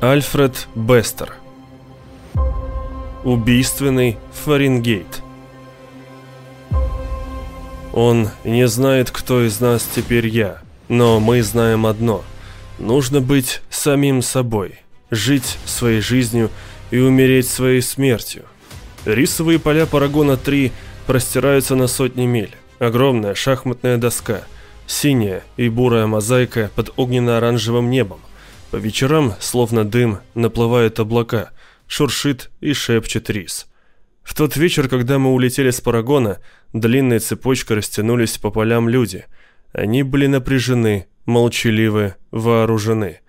Альфред Бестер Убийственный Фаренгейт Он не знает, кто из нас теперь я, но мы знаем одно. Нужно быть самим собой, жить своей жизнью и умереть своей смертью. Рисовые поля Парагона-3 простираются на сотни миль. Огромная шахматная доска, синяя и бурая мозаика под огненно-оранжевым небом. По вечерам, словно дым, наплывают облака, шуршит и шепчет рис. В тот вечер, когда мы улетели с Парагона, длинной цепочкой растянулись по полям люди. Они были напряжены, молчаливы, вооружены.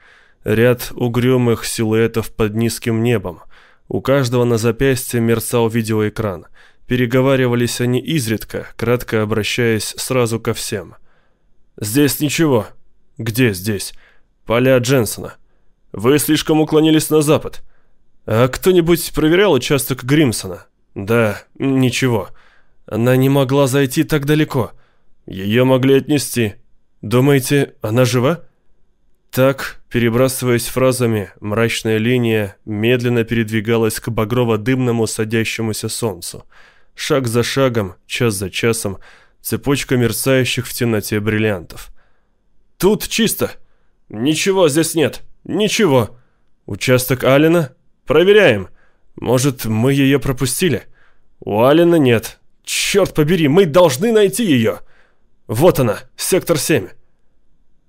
Ряд угрюмых силуэтов под низким небом. У каждого на запястье мерцал видеоэкран. Переговаривались они изредка, кратко обращаясь сразу ко всем. «Здесь ничего». «Где здесь?» Поля Дженсона. Вы слишком уклонились на запад. А кто-нибудь проверял участок Гримсона? Да, ничего. Она не могла зайти так далеко. Ее могли отнести. Думаете, она жива? Так, перебрасываясь фразами, мрачная линия медленно передвигалась к багрово-дымному садящемуся солнцу. Шаг за шагом, час за часом, цепочка мерцающих в темноте бриллиантов. «Тут чисто!» «Ничего здесь нет. Ничего. Участок Алина? Проверяем. Может, мы ее пропустили? У Алина нет. Черт побери, мы должны найти ее. Вот она, сектор 7».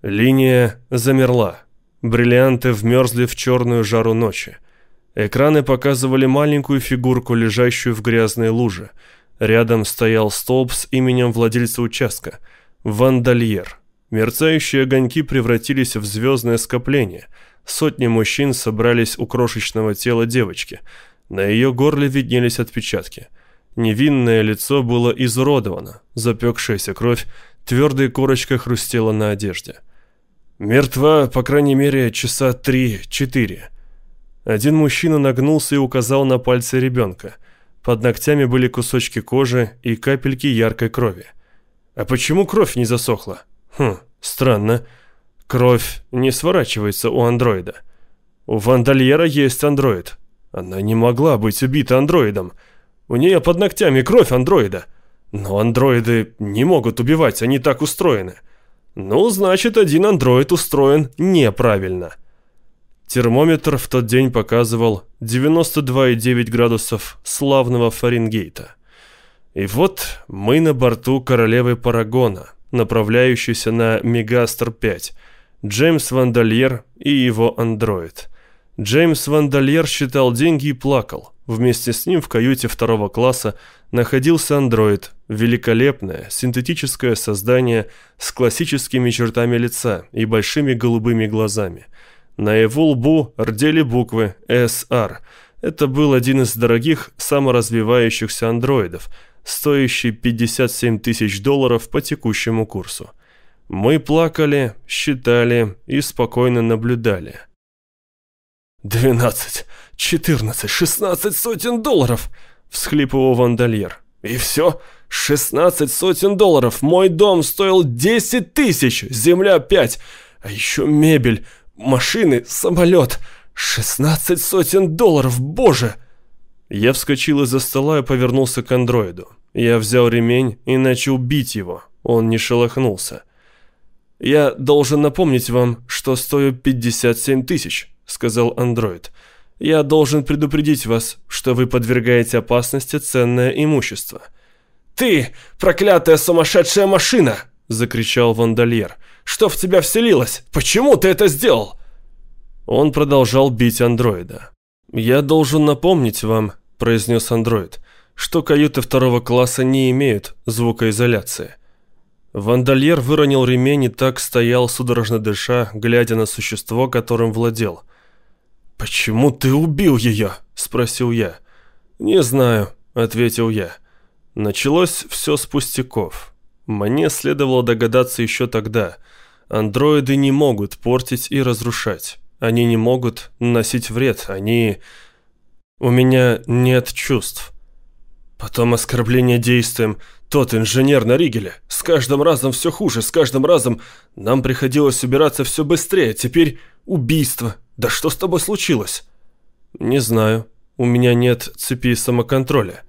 Линия замерла. Бриллианты вмерзли в черную жару ночи. Экраны показывали маленькую фигурку, лежащую в грязной луже. Рядом стоял столб с именем владельца участка – Вандальер. Мерцающие огоньки превратились в звездное скопление. Сотни мужчин собрались у крошечного тела девочки. На ее горле виднелись отпечатки. Невинное лицо было изуродовано. Запекшаяся кровь твердой корочкой хрустела на одежде. Мертва, по крайней мере, часа три-четыре. Один мужчина нагнулся и указал на пальцы ребенка. Под ногтями были кусочки кожи и капельки яркой крови. «А почему кровь не засохла?» Хм, странно. Кровь не сворачивается у андроида. У Вандальера есть андроид. Она не могла быть убита андроидом. У нее под ногтями кровь андроида. Но андроиды не могут убивать, они так устроены. Ну, значит, один андроид устроен неправильно. Термометр в тот день показывал 92,9 градусов славного Фаренгейта. И вот мы на борту королевы Парагона – направляющийся на Мегастер-5, Джеймс Вандальер и его андроид. Джеймс Вандальер считал деньги и плакал. Вместе с ним в каюте второго класса находился андроид, великолепное синтетическое создание с классическими чертами лица и большими голубыми глазами. На его лбу рдели буквы «СР». Это был один из дорогих саморазвивающихся андроидов – стоящий 57 тысяч долларов по текущему курсу. Мы плакали, считали и спокойно наблюдали. «Двенадцать, четырнадцать, шестнадцать сотен долларов!» — всхлипывал Вандальер. «И все? Шестнадцать сотен долларов! Мой дом стоил десять тысяч, земля пять, а еще мебель, машины, самолет! Шестнадцать сотен долларов, боже!» Я вскочил из-за стола и повернулся к андроиду. Я взял ремень и начал бить его. Он не шелохнулся. «Я должен напомнить вам, что стою 57 тысяч», — сказал андроид. «Я должен предупредить вас, что вы подвергаете опасности ценное имущество». «Ты, проклятая сумасшедшая машина!» — закричал Вандальер. «Что в тебя вселилось? Почему ты это сделал?» Он продолжал бить андроида. «Я должен напомнить вам», — произнес андроид, что каюты второго класса не имеют звукоизоляции. Вандальер выронил ремень и так стоял, судорожно дыша, глядя на существо, которым владел. «Почему ты убил ее?» – спросил я. «Не знаю», – ответил я. Началось все с пустяков. Мне следовало догадаться еще тогда. Андроиды не могут портить и разрушать. Они не могут наносить вред. Они... У меня нет чувств. Потом оскорбление действием. Тот инженер на Ригеле. С каждым разом все хуже, с каждым разом нам приходилось убираться все быстрее. Теперь убийство. Да что с тобой случилось?» «Не знаю. У меня нет цепи самоконтроля.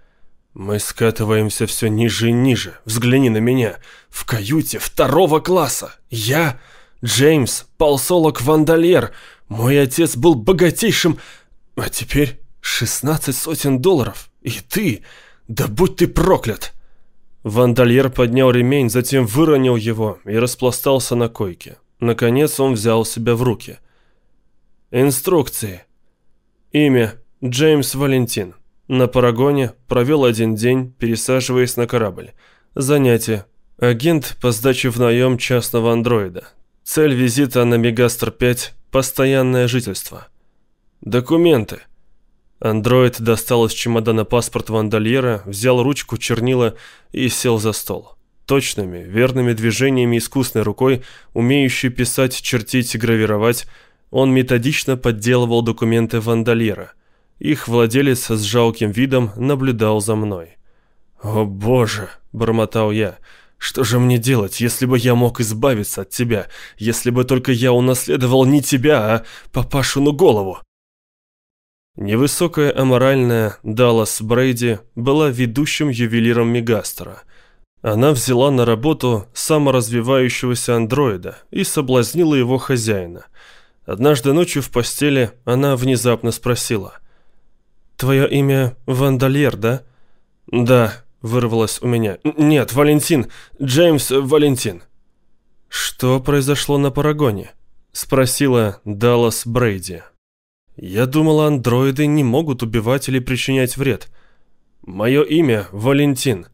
Мы скатываемся все ниже и ниже. Взгляни на меня. В каюте второго класса. Я, Джеймс Палеолог Вандальер. Мой отец был богатейшим... А теперь 16 сотен долларов. И ты... Да будь ты проклят!» Вандальер поднял ремень, затем выронил его и распластался на койке. Наконец он взял себя в руки. Инструкции. Имя Джеймс Валентин. На Парагоне провел один день, пересаживаясь на корабль. Занятие. Агент по сдаче в наем частного андроида. Цель визита на Мегастер-5 – постоянное жительство. Документы. Андроид достал из чемодана паспорт Вандальера, взял ручку, чернила и сел за стол. Точными, верными движениями искусной рукой, умеющей писать, чертить, гравировать, он методично подделывал документы Вандальера – их владелец с жалким видом наблюдал за мной. «О боже!» – бормотал я. «Что же мне делать, если бы я мог избавиться от тебя? Если бы только я унаследовал не тебя, а папашину голову?» Невысокая аморальная Даллас Брейди была ведущим ювелиром Мегастера. Она взяла на работу саморазвивающегося андроида и соблазнила его хозяина. Однажды ночью в постели она внезапно спросила – «Твое имя Вандальер, да?» «Да», — вырвалось у меня. «Нет, Валентин. Джеймс Валентин». «Что произошло на Парагоне?» — спросила Даллас Брейди. «Я думала, андроиды не могут убивать или причинять вред. Мое имя Валентин.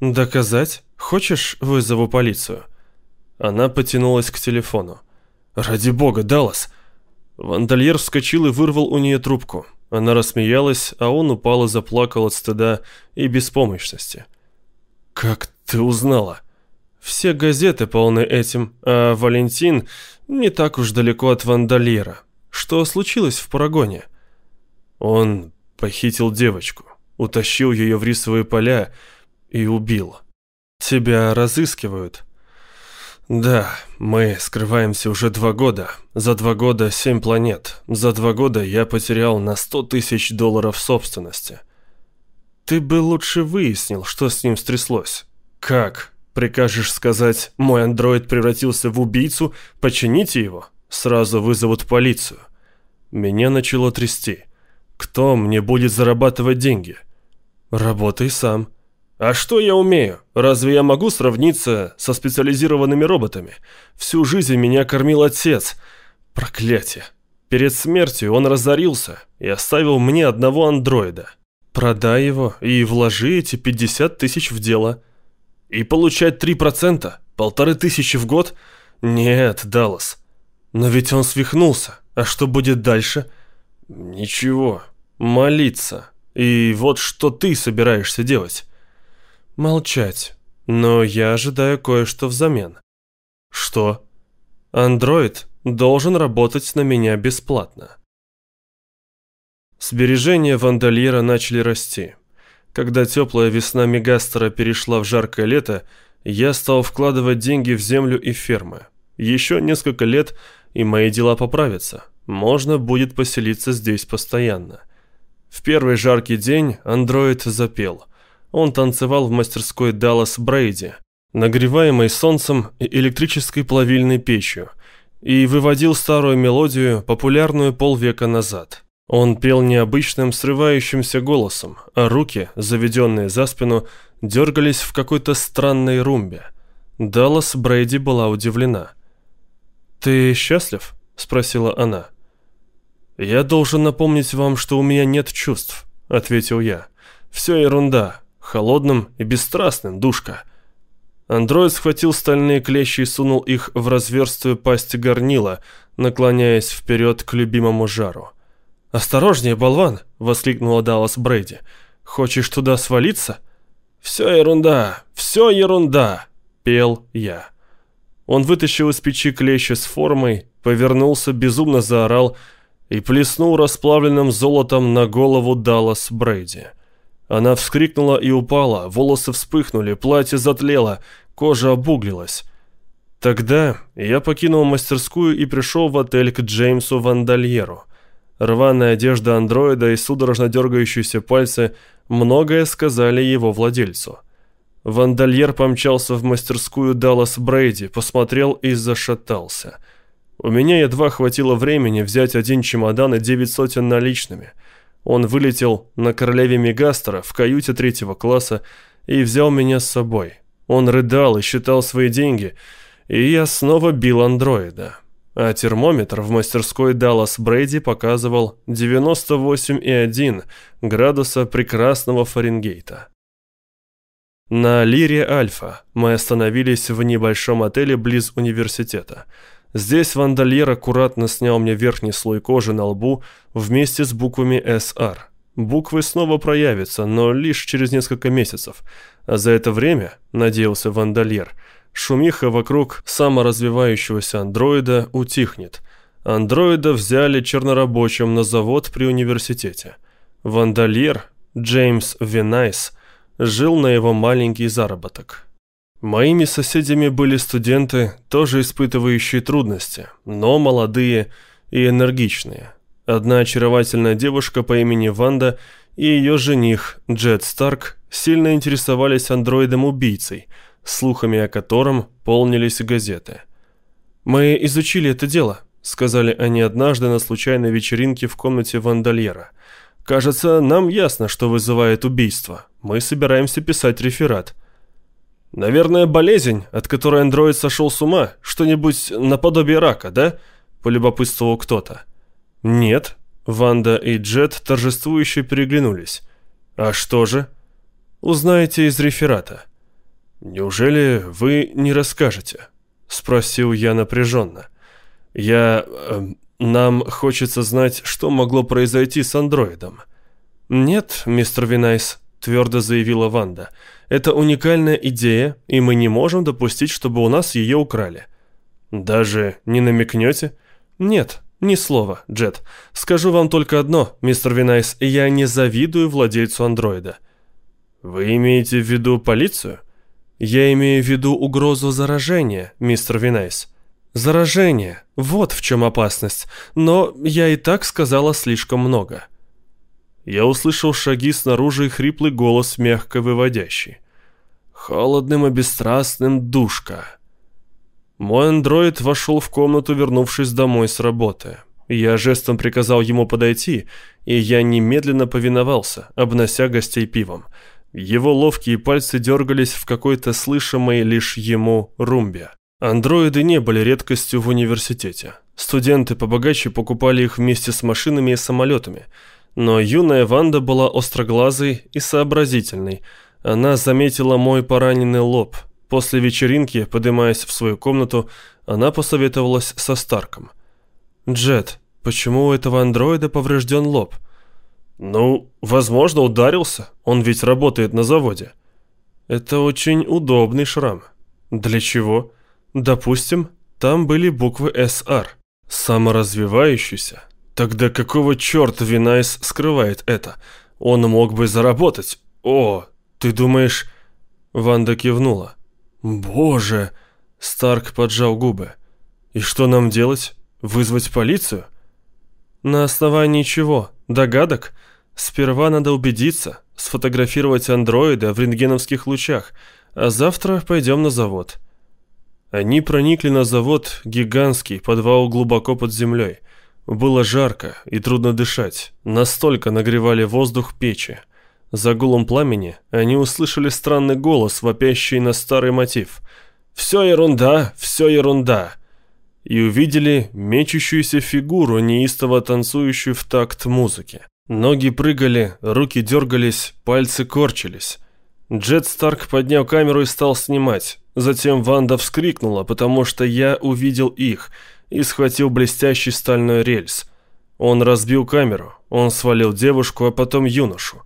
Доказать? Хочешь, вызову полицию?» Она потянулась к телефону. «Ради бога, Даллас!» Вандальер вскочил и вырвал у нее трубку. Она рассмеялась, а он упал и заплакал от стыда и беспомощности. «Как ты узнала?» «Все газеты полны этим, а Валентин не так уж далеко от Вандалира. Что случилось в Парагоне?» Он похитил девочку, утащил ее в рисовые поля и убил. «Тебя разыскивают?» Да, мы скрываемся уже два года. За два года семь планет. За два года я потерял на сто тысяч долларов собственности. Ты бы лучше выяснил, что с ним стряслось. Как? Прикажешь сказать, мой андроид превратился в убийцу, почините его? Сразу вызовут полицию. Меня начало трясти. Кто мне будет зарабатывать деньги? Работай сам. А что я умею? Разве я могу сравниться со специализированными роботами? Всю жизнь меня кормил отец. Проклятие. Перед смертью он разорился и оставил мне одного андроида. Продай его и вложи эти 50 тысяч в дело. И получать 3%? Полторы тысячи в год? Нет, Даллас. Но ведь он свихнулся. А что будет дальше? Ничего. Молиться. И вот что ты собираешься делать. Молчать. Но я ожидаю кое-что взамен. Что? Андроид должен работать на меня бесплатно. Сбережения Вандальера начали расти. Когда теплая весна Мегастера перешла в жаркое лето, я стал вкладывать деньги в землю и фермы. Еще несколько лет, и мои дела поправятся. Можно будет поселиться здесь постоянно. В первый жаркий день андроид запел – он танцевал в мастерской Даллас Брейди, нагреваемой солнцем и электрической плавильной печью, и выводил старую мелодию, популярную полвека назад. Он пел необычным срывающимся голосом, а руки, заведенные за спину, дергались в какой-то странной румбе. Даллас Брейди была удивлена. «Ты счастлив?» – спросила она. «Я должен напомнить вам, что у меня нет чувств», – ответил я. «Все ерунда холодным и бесстрастным, душка. Андроид схватил стальные клещи и сунул их в разверстую пасть горнила, наклоняясь вперед к любимому жару. «Осторожнее, болван!» — воскликнула Даллас Брейди. «Хочешь туда свалиться?» «Все ерунда! Все ерунда!» — пел я. Он вытащил из печи клещи с формой, повернулся, безумно заорал и плеснул расплавленным золотом на голову Даллас Брейди. Она вскрикнула и упала, волосы вспыхнули, платье затлело, кожа обуглилась. Тогда я покинул мастерскую и пришел в отель к Джеймсу Вандальеру. Рваная одежда андроида и судорожно дергающиеся пальцы многое сказали его владельцу. Вандальер помчался в мастерскую Даллас Брейди, посмотрел и зашатался. У меня едва хватило времени взять один чемодан и девять сотен наличными. Он вылетел на королеве Мегастера в каюте третьего класса и взял меня с собой. Он рыдал и считал свои деньги – и я снова бил андроида. А термометр в мастерской Даллас Брейди показывал 98,1 градуса прекрасного Фаренгейта. На Лире Альфа мы остановились в небольшом отеле близ университета. Здесь вандальер аккуратно снял мне верхний слой кожи на лбу вместе с буквами SR. Буквы снова проявятся, но лишь через несколько месяцев. А за это время, надеялся вандальер, Шумиха вокруг саморазвивающегося андроида утихнет. Андроида взяли чернорабочим на завод при университете. Вандальер, Джеймс Винайс, жил на его маленький заработок. Моими соседями были студенты, тоже испытывающие трудности, но молодые и энергичные. Одна очаровательная девушка по имени Ванда и ее жених Джет Старк сильно интересовались андроидом-убийцей – слухами о котором полнились газеты. «Мы изучили это дело», — сказали они однажды на случайной вечеринке в комнате Вандальера. «Кажется, нам ясно, что вызывает убийство. Мы собираемся писать реферат». «Наверное, болезнь, от которой андроид сошел с ума, что-нибудь наподобие рака, да?» – полюбопытствовал кто-то. «Нет». Ванда и Джет торжествующе переглянулись. «А что же?» «Узнаете из реферата». «Неужели вы не расскажете?» — спросил я напряженно. «Я... Э, нам хочется знать, что могло произойти с андроидом». «Нет, мистер Винайс», — твердо заявила Ванда. «Это уникальная идея, и мы не можем допустить, чтобы у нас ее украли». «Даже не намекнете?» «Нет, ни слова, Джет. Скажу вам только одно, мистер Винайс, я не завидую владельцу андроида». «Вы имеете в виду полицию?» Я имею в виду угрозу заражения, мистер Винайс. Заражение. Вот в чем опасность. Но я и так сказала слишком много. Я услышал шаги снаружи и хриплый голос, мягко выводящий. Холодным и бесстрастным душка. Мой андроид вошел в комнату, вернувшись домой с работы. Я жестом приказал ему подойти, и я немедленно повиновался, обнося гостей пивом. Его ловкие пальцы дергались в какой-то слышимой лишь ему румбе. Андроиды не были редкостью в университете. Студенты побогаче покупали их вместе с машинами и самолетами. Но юная Ванда была остроглазой и сообразительной. Она заметила мой пораненный лоб. После вечеринки, поднимаясь в свою комнату, она посоветовалась со Старком. «Джет, почему у этого андроида поврежден лоб?» «Ну, возможно, ударился. Он ведь работает на заводе». «Это очень удобный шрам». «Для чего?» «Допустим, там были буквы СР. Саморазвивающийся. Тогда какого черта Винайс скрывает это? Он мог бы заработать. О, ты думаешь...» Ванда кивнула. «Боже!» Старк поджал губы. «И что нам делать? Вызвать полицию?» «На основании чего? Догадок? Сперва надо убедиться, сфотографировать андроида в рентгеновских лучах, а завтра пойдем на завод». Они проникли на завод, гигантский, подвал глубоко под землей. Было жарко и трудно дышать, настолько нагревали воздух печи. За гулом пламени они услышали странный голос, вопящий на старый мотив. «Все ерунда, все ерунда!» и увидели мечущуюся фигуру, неистово танцующую в такт музыки. Ноги прыгали, руки дергались, пальцы корчились. Джет Старк поднял камеру и стал снимать. Затем Ванда вскрикнула, потому что я увидел их и схватил блестящий стальной рельс. Он разбил камеру, он свалил девушку, а потом юношу.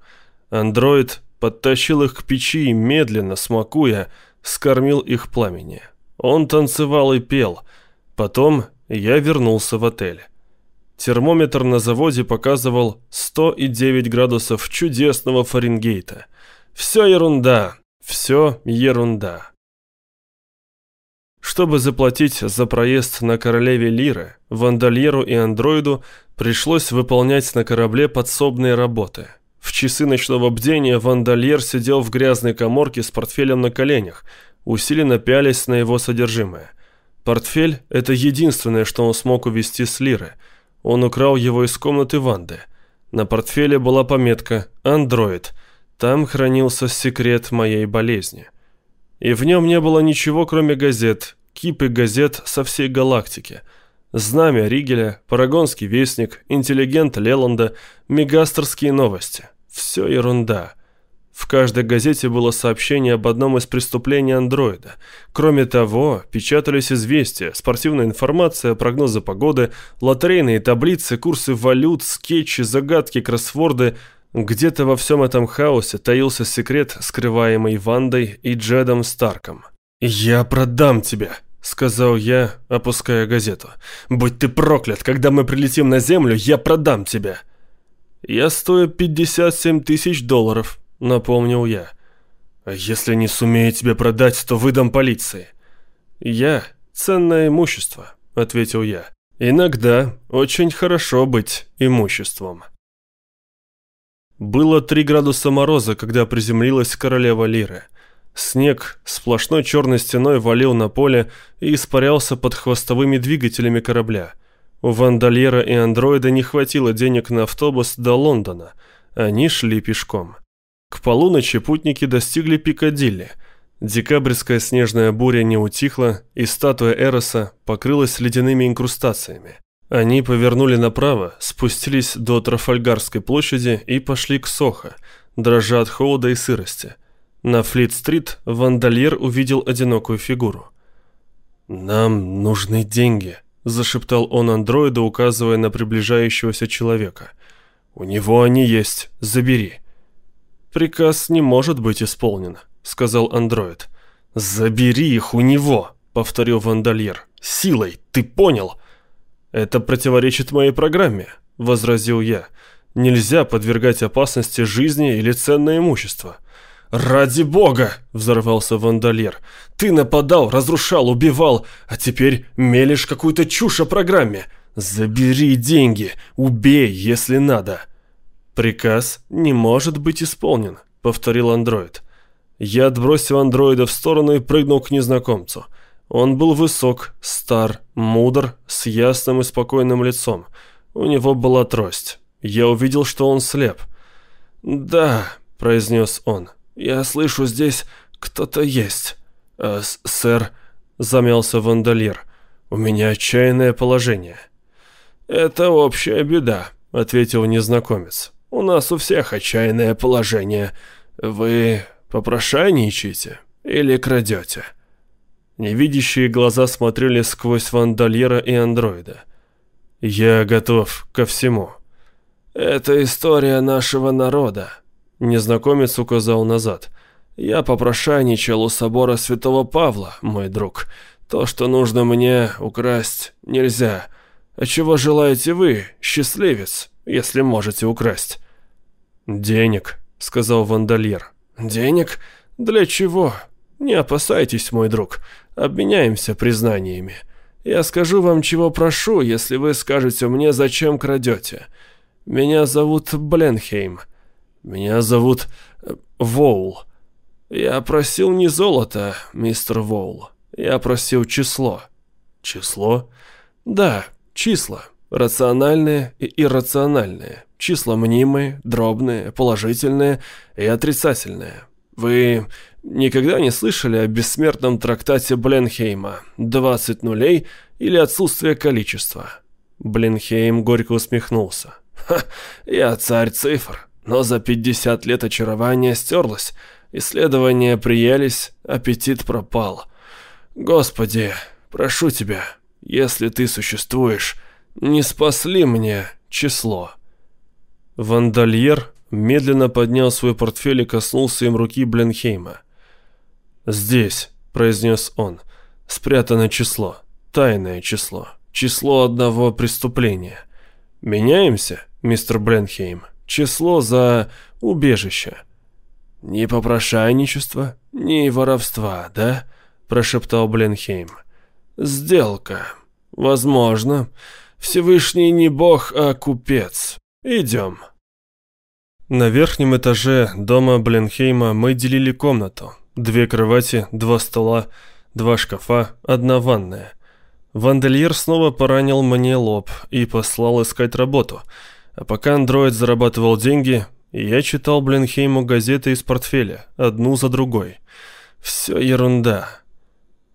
Андроид подтащил их к печи и, медленно смакуя, скормил их пламени. Он танцевал и пел – Потом я вернулся в отель. Термометр на заводе показывал 109 градусов чудесного Фаренгейта. Все ерунда, все ерунда. Чтобы заплатить за проезд на Королеве Лиры, Вандальеру и Андроиду пришлось выполнять на корабле подсобные работы. В часы ночного бдения Вандальер сидел в грязной коморке с портфелем на коленях, усиленно пялись на его содержимое. Портфель – это единственное, что он смог увезти с Лиры. Он украл его из комнаты Ванды. На портфеле была пометка «Андроид». Там хранился секрет моей болезни. И в нем не было ничего, кроме газет, кипы газет со всей галактики. Знамя Ригеля, Парагонский вестник, Интеллигент Леланда, Мегастерские новости. Все ерунда. В каждой газете было сообщение об одном из преступлений андроида. Кроме того, печатались известия, спортивная информация, прогнозы погоды, лотерейные таблицы, курсы валют, скетчи, загадки, кроссворды. Где-то во всем этом хаосе таился секрет, скрываемый Вандой и Джедом Старком. «Я продам тебя», — сказал я, опуская газету. «Будь ты проклят, когда мы прилетим на Землю, я продам тебя». «Я стою 57 тысяч долларов», — напомнил я. «А если не сумею тебя продать, то выдам полиции». «Я — ценное имущество», — ответил я. «Иногда очень хорошо быть имуществом». Было три градуса мороза, когда приземлилась королева Лиры. Снег сплошной черной стеной валил на поле и испарялся под хвостовыми двигателями корабля. У Вандальера и Андроида не хватило денег на автобус до Лондона. Они шли пешком. К полуночи путники достигли Пикадилли. Декабрьская снежная буря не утихла, и статуя Эроса покрылась ледяными инкрустациями. Они повернули направо, спустились до Трафальгарской площади и пошли к Сохо, дрожа от холода и сырости. На Флит-стрит Вандальер увидел одинокую фигуру. «Нам нужны деньги», – зашептал он андроиду, указывая на приближающегося человека. «У него они есть, забери». «Приказ не может быть исполнен», — сказал андроид. «Забери их у него», — повторил Вандальер. «Силой, ты понял?» «Это противоречит моей программе», — возразил я. «Нельзя подвергать опасности жизни или ценное имущество». «Ради бога!» — взорвался Вандальер. «Ты нападал, разрушал, убивал, а теперь мелешь какую-то чушь о программе. Забери деньги, убей, если надо». «Приказ не может быть исполнен», — повторил андроид. Я отбросил андроида в сторону и прыгнул к незнакомцу. Он был высок, стар, мудр, с ясным и спокойным лицом. У него была трость. Я увидел, что он слеп. «Да», — произнес он, — «я слышу, здесь кто-то есть». «Э, «Сэр», — замялся Вандальер, — «у меня отчаянное положение». «Это общая беда», — ответил незнакомец. У нас у всех отчаянное положение. Вы попрошайничаете или крадете?» Невидящие глаза смотрели сквозь вандальера и андроида. «Я готов ко всему». «Это история нашего народа», — незнакомец указал назад. «Я попрошайничал у собора святого Павла, мой друг. То, что нужно мне украсть, нельзя. А чего желаете вы, счастливец?» если можете украсть». «Денег», — сказал Вандальер. «Денег? Для чего? Не опасайтесь, мой друг. Обменяемся признаниями. Я скажу вам, чего прошу, если вы скажете мне, зачем крадете. Меня зовут Бленхейм. Меня зовут э, Воул. Я просил не золото, мистер Воул. Я просил число». «Число?» «Да, числа. Рациональные и иррациональные. Числа мнимые, дробные, положительные и отрицательные. Вы никогда не слышали о бессмертном трактате Бленхейма «20 нулей» или «Отсутствие количества»? Бленхейм горько усмехнулся. «Ха, я царь цифр, но за 50 лет очарование стерлось, исследования приелись, аппетит пропал. Господи, прошу тебя, если ты существуешь, не спасли мне число». Вандальер медленно поднял свой портфель и коснулся им руки Бленхейма. «Здесь», — произнес он, — «спрятано число, тайное число, число одного преступления. Меняемся, мистер Бленхейм, число за убежище». «Ни попрошайничества, ни воровства, да?» – прошептал Бленхейм. «Сделка. Возможно. Всевышний не бог, а купец. Идем». На верхнем этаже дома Бленхейма мы делили комнату. Две кровати, два стола, два шкафа, одна ванная. Вандельер снова поранил мне лоб и послал искать работу. А пока андроид зарабатывал деньги, я читал Бленхейму газеты из портфеля, одну за другой. Все ерунда.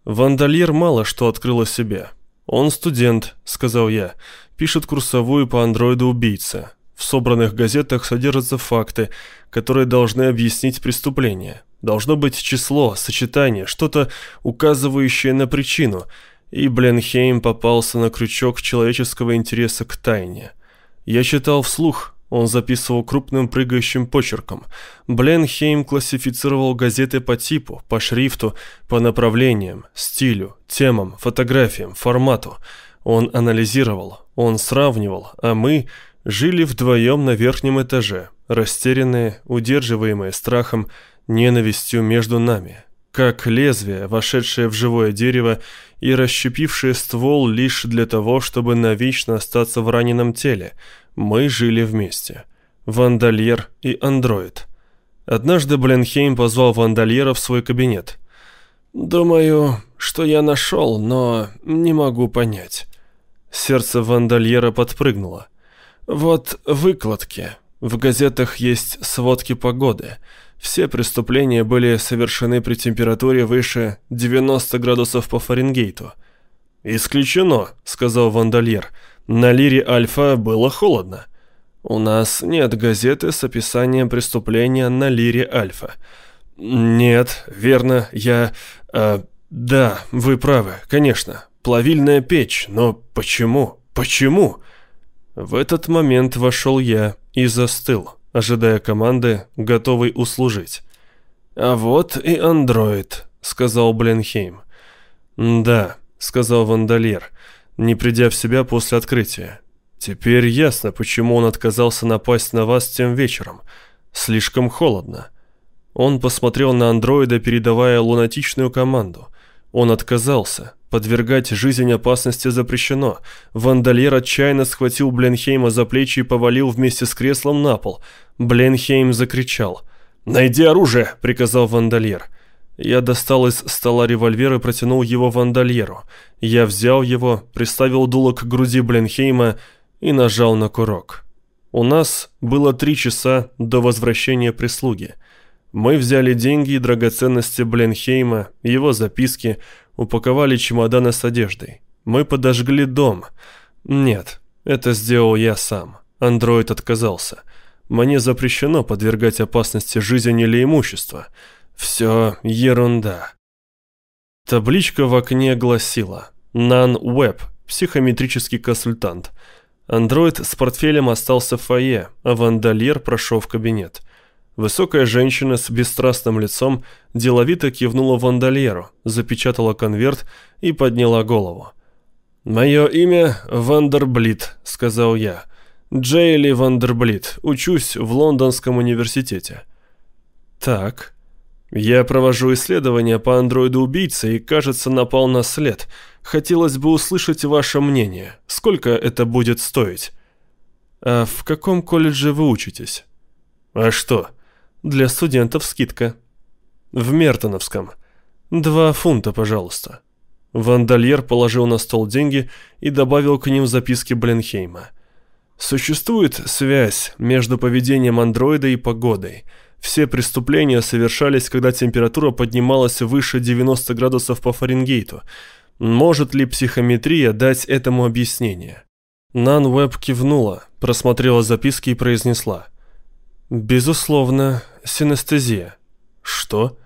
Вандальер мало что открыл о себе. «Он студент», — сказал я, — «пишет курсовую по андроиду-убийце. В собранных газетах содержатся факты, которые должны объяснить преступление. Должно быть число, сочетание, что-то указывающее на причину. И Бленхейм попался на крючок человеческого интереса к тайне. Я читал вслух, он записывал крупным прыгающим почерком. Бленхейм классифицировал газеты по типу, по шрифту, по направлениям, стилю, темам, фотографиям, формату. Он анализировал, он сравнивал, а мы жили вдвоем на верхнем этаже, растерянные, удерживаемые страхом, ненавистью между нами. Как лезвие, вошедшее в живое дерево и расщепившее ствол лишь для того, чтобы навечно остаться в раненом теле, мы жили вместе. Вандальер и андроид. Однажды Бленхейм позвал Вандальера в свой кабинет. «Думаю, что я нашел, но не могу понять». Сердце Вандальера подпрыгнуло. Вот выкладки. В газетах есть сводки погоды. Все преступления были совершены при температуре выше 90 градусов по Фаренгейту. «Исключено», — сказал Вандальер. «На Лире Альфа было холодно». «У нас нет газеты с описанием преступления на Лире Альфа». «Нет, верно, я... Э, да, вы правы, конечно. Плавильная печь, но почему? Почему?» В этот момент вошел я и застыл, ожидая команды, готовый услужить. «А вот и андроид», — сказал Бленхейм. «Да», — сказал Вандальер, не придя в себя после открытия. «Теперь ясно, почему он отказался напасть на вас тем вечером. Слишком холодно». Он посмотрел на андроида, передавая лунатичную команду. Он отказался, Подвергать жизнь опасности запрещено. Вандальер отчаянно схватил Бленхейма за плечи и повалил вместе с креслом на пол. Бленхейм закричал. «Найди оружие!» – приказал Вандальер. Я достал из стола револьвер и протянул его Вандальеру. Я взял его, приставил дуло к груди Бленхейма и нажал на курок. У нас было три часа до возвращения прислуги. Мы взяли деньги и драгоценности Бленхейма, его записки – упаковали чемоданы с одеждой. Мы подожгли дом. Нет, это сделал я сам. Андроид отказался. Мне запрещено подвергать опасности жизнь или имущество. Все ерунда. Табличка в окне гласила «Нан Уэб, психометрический консультант». Андроид с портфелем остался в фойе, а вандальер прошел в кабинет. Высокая женщина с бесстрастным лицом деловито кивнула вандальеру, запечатала конверт и подняла голову. «Мое имя Вандерблит», — сказал я. «Джейли Вандерблит. Учусь в Лондонском университете». «Так. Я провожу исследования по андроиду-убийце и, кажется, напал на след. Хотелось бы услышать ваше мнение. Сколько это будет стоить?» «А в каком колледже вы учитесь?» «А что?» Для студентов скидка. В Мертоновском. Два фунта, пожалуйста. Вандальер положил на стол деньги и добавил к ним записки Бленхейма. Существует связь между поведением андроида и погодой. Все преступления совершались, когда температура поднималась выше 90 градусов по Фаренгейту. Может ли психометрия дать этому объяснение? Нан Уэб кивнула, просмотрела записки и произнесла – «Безусловно, синестезия». «Что?»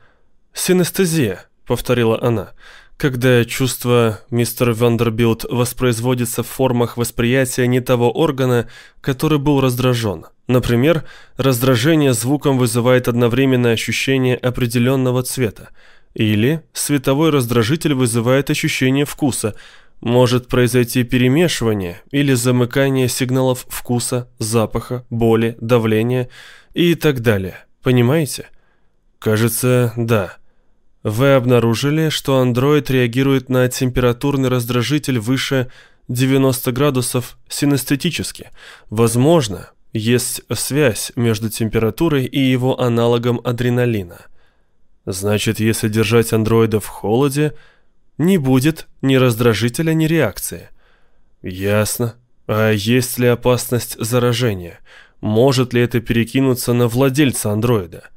«Синестезия», — повторила она. «Когда чувство мистер Вандербилд воспроизводится в формах восприятия не того органа, который был раздражен. Например, раздражение звуком вызывает одновременное ощущение определенного цвета. Или световой раздражитель вызывает ощущение вкуса — может произойти перемешивание или замыкание сигналов вкуса, запаха, боли, давления и так далее. Понимаете? Кажется, да. Вы обнаружили, что андроид реагирует на температурный раздражитель выше 90 градусов синестетически. Возможно, есть связь между температурой и его аналогом адреналина. Значит, если держать андроида в холоде, не будет ни раздражителя, ни реакции. Ясно. А есть ли опасность заражения? Может ли это перекинуться на владельца андроида?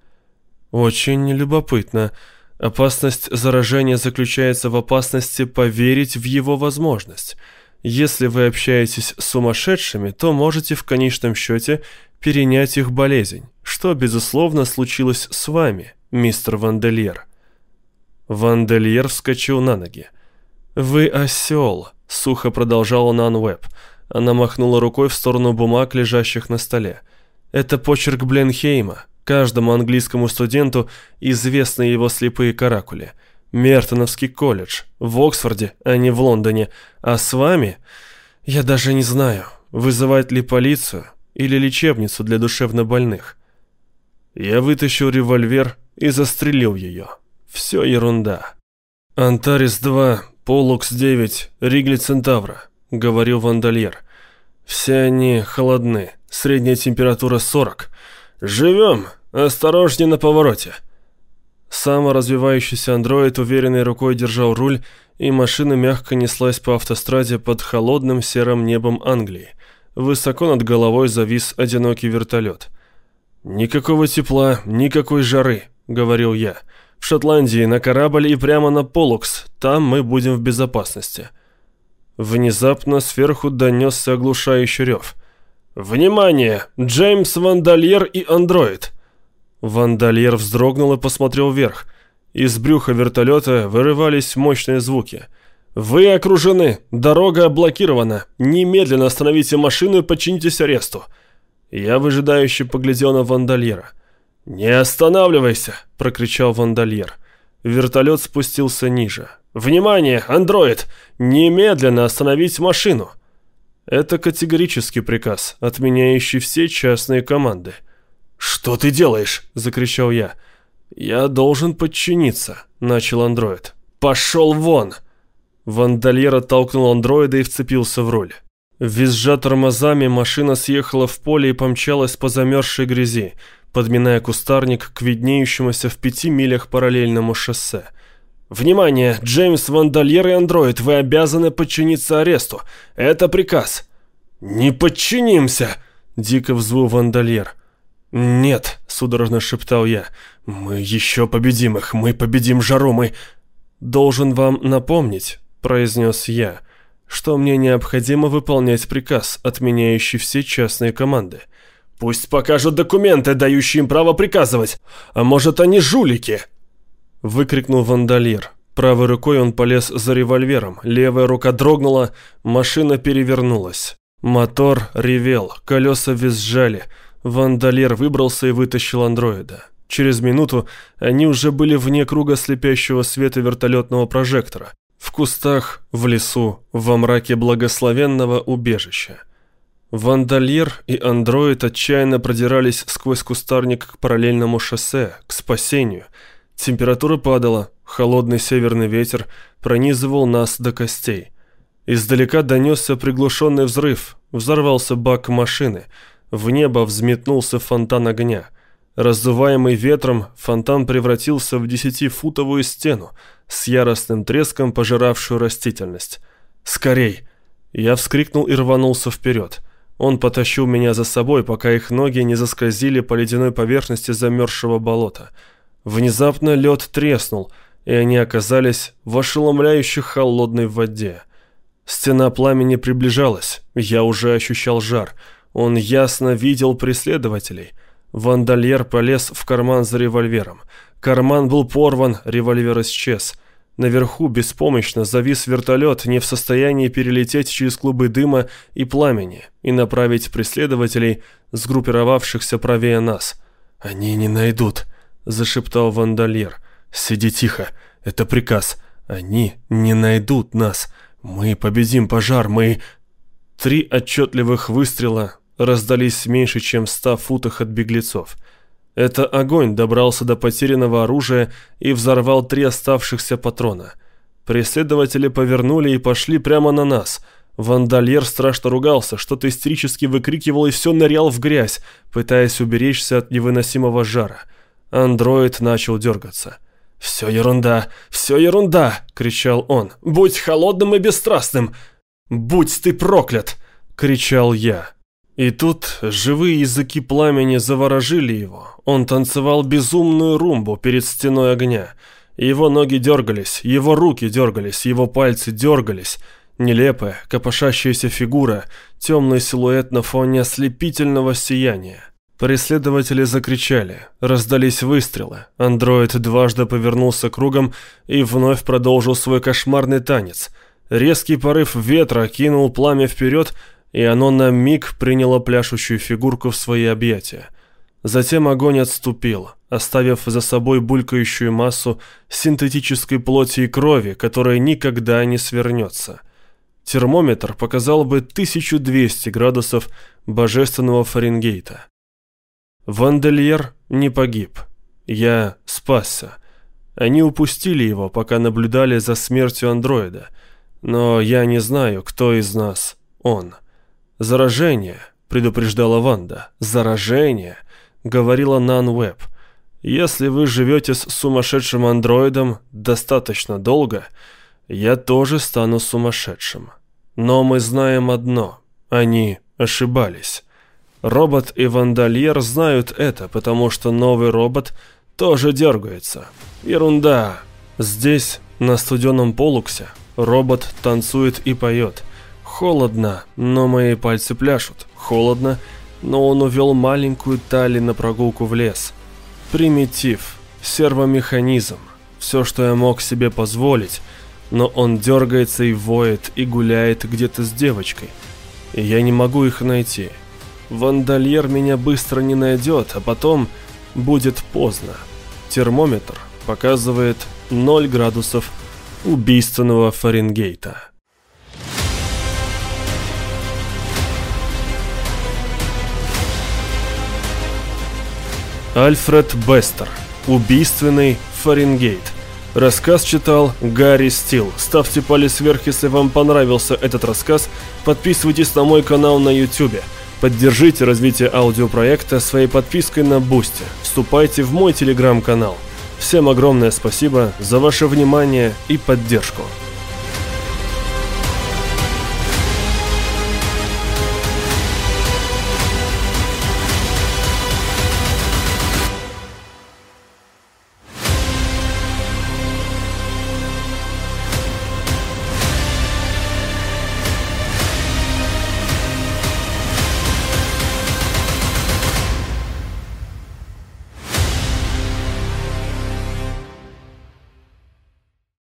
Очень любопытно. Опасность заражения заключается в опасности поверить в его возможность. Если вы общаетесь с сумасшедшими, то можете в конечном счете перенять их болезнь, что, безусловно, случилось с вами, мистер Вандельер. Вандельер вскочил на ноги. «Вы осел», — сухо продолжала Нанвеб. Она махнула рукой в сторону бумаг, лежащих на столе. «Это почерк Бленхейма. Каждому английскому студенту известны его слепые каракули. Мертоновский колледж. В Оксфорде, а не в Лондоне. А с вами? Я даже не знаю, вызывать ли полицию или лечебницу для душевнобольных». Я вытащил револьвер и застрелил ее. Все ерунда. «Антарис-2, Полукс-9, Ригли Центавра», — говорил Вандальер. «Все они холодны, средняя температура 40. Живем, осторожнее на повороте». Саморазвивающийся андроид уверенной рукой держал руль, и машина мягко неслась по автостраде под холодным серым небом Англии. Высоко над головой завис одинокий вертолет. «Никакого тепла, никакой жары», — говорил я. В Шотландии на корабль и прямо на Полукс. Там мы будем в безопасности». Внезапно сверху донесся оглушающий рев. «Внимание! Джеймс Вандальер и андроид!» Вандальер вздрогнул и посмотрел вверх. Из брюха вертолета вырывались мощные звуки. «Вы окружены! Дорога блокирована! Немедленно остановите машину и подчинитесь аресту!» Я выжидающе поглядел на Вандальера. «Не останавливайся!» – прокричал Вандальер. Вертолет спустился ниже. «Внимание, андроид! Немедленно остановить машину!» Это категорический приказ, отменяющий все частные команды. «Что ты делаешь?» – закричал я. «Я должен подчиниться», – начал андроид. «Пошел вон!» Вандальер оттолкнул андроида и вцепился в руль. Визжа тормозами, машина съехала в поле и помчалась по замерзшей грязи подминая кустарник к виднеющемуся в пяти милях параллельному шоссе. «Внимание! Джеймс Вандальер и андроид, вы обязаны подчиниться аресту. Это приказ». «Не подчинимся!» — дико взвыл Вандальер. «Нет», — судорожно шептал я, — «мы еще победим их, мы победим жару, мы...» «Должен вам напомнить», — произнес я, — «что мне необходимо выполнять приказ, отменяющий все частные команды». Пусть покажут документы, дающие им право приказывать. А может, они жулики?» Выкрикнул Вандальер. Правой рукой он полез за револьвером, левая рука дрогнула, машина перевернулась. Мотор ревел, колеса визжали. Вандальер выбрался и вытащил андроида. Через минуту они уже были вне круга слепящего света вертолетного прожектора. В кустах, в лесу, во мраке благословенного убежища. Вандальер и андроид отчаянно продирались сквозь кустарник к параллельному шоссе, к спасению. Температура падала, холодный северный ветер пронизывал нас до костей. Издалека донесся приглушенный взрыв, взорвался бак машины, в небо взметнулся фонтан огня. Раздуваемый ветром, фонтан превратился в десятифутовую стену, с яростным треском пожиравшую растительность. «Скорей!» Я вскрикнул и рванулся вперед. Он потащил меня за собой, пока их ноги не заскользили по ледяной поверхности замерзшего болота. Внезапно лед треснул, и они оказались в ошеломляющей холодной воде. Стена пламени приближалась, я уже ощущал жар. Он ясно видел преследователей. Вандальер полез в карман за револьвером. Карман был порван, револьвер исчез. Наверху беспомощно завис вертолет, не в состоянии перелететь через клубы дыма и пламени и направить преследователей, сгруппировавшихся правее нас. «Они не найдут», — зашептал Вандальер. «Сиди тихо, это приказ. Они не найдут нас. Мы победим пожар, мы...» Три отчетливых выстрела раздались меньше, чем в ста футах от беглецов. Это огонь добрался до потерянного оружия и взорвал три оставшихся патрона. Преследователи повернули и пошли прямо на нас. Вандальер страшно ругался, что-то истерически выкрикивал и все нырял в грязь, пытаясь уберечься от невыносимого жара. Андроид начал дергаться. «Все ерунда, все ерунда!» — кричал он. «Будь холодным и бесстрастным! Будь ты проклят!» — кричал я. И тут живые языки пламени заворожили его. Он танцевал безумную румбу перед стеной огня. Его ноги дергались, его руки дергались, его пальцы дергались. Нелепая, копошащаяся фигура, темный силуэт на фоне ослепительного сияния. Преследователи закричали, раздались выстрелы. Андроид дважды повернулся кругом и вновь продолжил свой кошмарный танец. Резкий порыв ветра кинул пламя вперед, и оно на миг приняло пляшущую фигурку в свои объятия. Затем огонь отступил, оставив за собой булькающую массу синтетической плоти и крови, которая никогда не свернется. Термометр показал бы 1200 градусов божественного Фаренгейта. Вандельер не погиб. Я спасся. Они упустили его, пока наблюдали за смертью андроида. Но я не знаю, кто из нас он. Заражение, предупреждала Ванда. Заражение, говорила Нан. Если вы живете с сумасшедшим андроидом достаточно долго, я тоже стану сумасшедшим. Но мы знаем одно. Они ошибались. Робот и Вандальер знают это, потому что новый робот тоже дергается. Ерунда. Здесь, на студеном полуксе, робот танцует и поет. Холодно, но мои пальцы пляшут. Холодно, но он увел маленькую Тали на прогулку в лес. Примитив, сервомеханизм, все, что я мог себе позволить, но он дергается и воет, и гуляет где-то с девочкой. И я не могу их найти. Вандальер меня быстро не найдет, а потом будет поздно. Термометр показывает 0 градусов убийственного Фаренгейта. Альфред Бестер. Убийственный Фаренгейт. Рассказ читал Гарри Стил. Ставьте палец вверх, если вам понравился этот рассказ. Подписывайтесь на мой канал на YouTube. Поддержите развитие аудиопроекта своей подпиской на Boosty. Вступайте в мой телеграм-канал. Всем огромное спасибо за ваше внимание и поддержку.